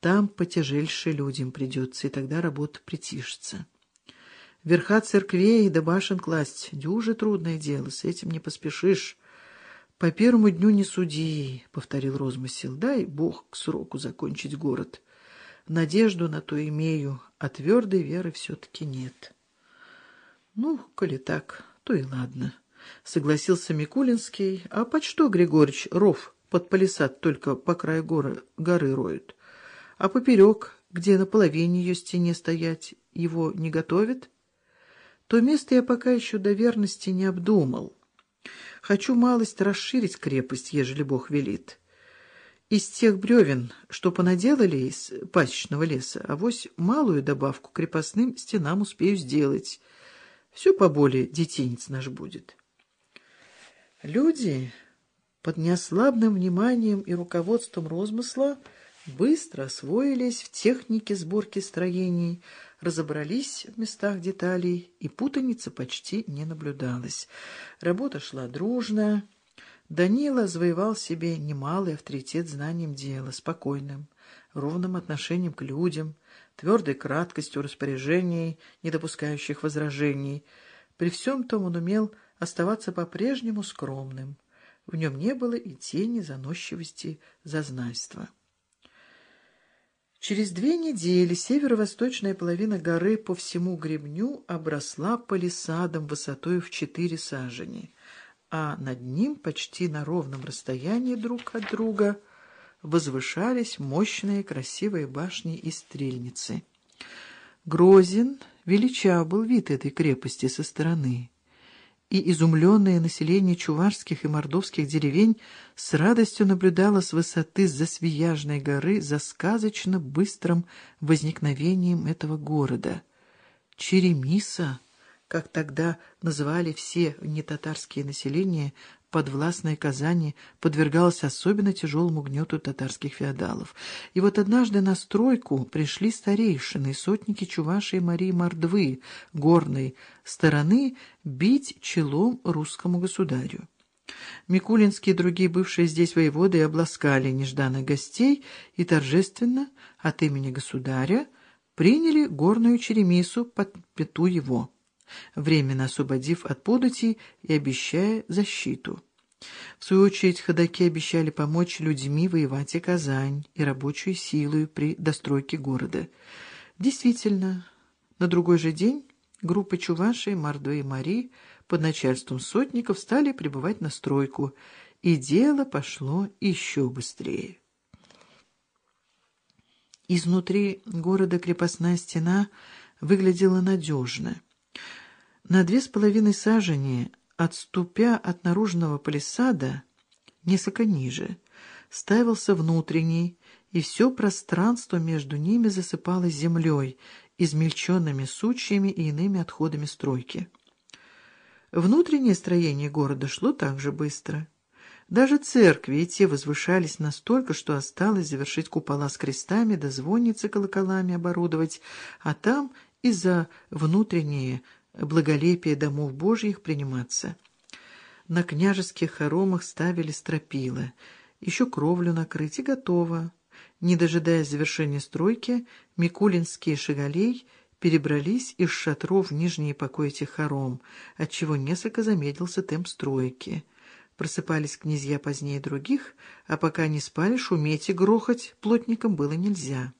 Там потяжельше людям придется, и тогда работа притишится. Верха церквей да башен класть — дюже трудное дело, с этим не поспешишь. По первому дню не суди, — повторил розмысел, — дай Бог к сроку закончить город. Надежду на то имею, а твердой веры все-таки нет. Ну, коли так, то и ладно, — согласился Микулинский. А под что, Григорьевич, ров под палисад только по краю горы, горы роют? А поперек, где на половине ее стене стоять, его не готовят? То место я пока еще до верности не обдумал. Хочу малость расширить крепость, ежели Бог велит. Из тех бревен, что понаделали из пасечного леса, авось малую добавку крепостным стенам успею сделать. Все поболее детинец наш будет. Люди под неослабным вниманием и руководством розмысла быстро освоились в технике сборки строений, разобрались в местах деталей, и путаница почти не наблюдалась. Работа шла дружно. Данила завоевал себе немалый авторитет знанием дела, спокойным, ровным отношением к людям, твердой краткостью распоряжений, не допускающих возражений. При всем том он умел оставаться по-прежнему скромным. В нем не было и тени заносчивости зазнайства. Через две недели северо-восточная половина горы по всему гребню обросла палисадом высотой в четыре сажени, а над ним почти на ровном расстоянии друг от друга возвышались мощные красивые башни и стрельницы. Грозен величав был вид этой крепости со стороны и изумленное население чувашских и мордовских деревень с радостью наблюдало с высоты Засвияжной горы за сказочно быстрым возникновением этого города. Черемиса, как тогда называли все нетатарские населения, подвластное Казани подвергалось особенно тяжелому гнету татарских феодалов. И вот однажды на стройку пришли старейшины, сотники Чуваши и Марии Мордвы, горной стороны, бить челом русскому государю. Микулинские и другие бывшие здесь воеводы обласкали нежданных гостей и торжественно от имени государя приняли горную черемису под пету его временно освободив от податей и обещая защиту. В свою очередь ходаки обещали помочь людьми воевать и Казань, и рабочую силу при достройке города. Действительно, на другой же день группа Чуваши, Мордо и Мари под начальством сотников стали прибывать на стройку, и дело пошло еще быстрее. Изнутри города крепостная стена выглядела надежно — на две с половиной сажени, отступя от наружного палисада, несколько ниже, ставился внутренний, и все пространство между ними засыпалось землей, измельченными сучьями и иными отходами стройки. Внутреннее строение города шло также быстро. Даже церкви и те возвышались настолько, что осталось завершить купола с крестами да звонницы колоколами оборудовать, а там и за внутренние благолепие домов Божьих приниматься. На княжеских хоромах ставили стропила, еще кровлю накрыть и готово. Не дожидаясь завершения стройки, Микулинские шагалей перебрались из шатров в нижние покои этих хором, отчего несколько замедлился темп стройки. Просыпались князья позднее других, а пока они спали, шуметь и грохать плотникам было нельзя.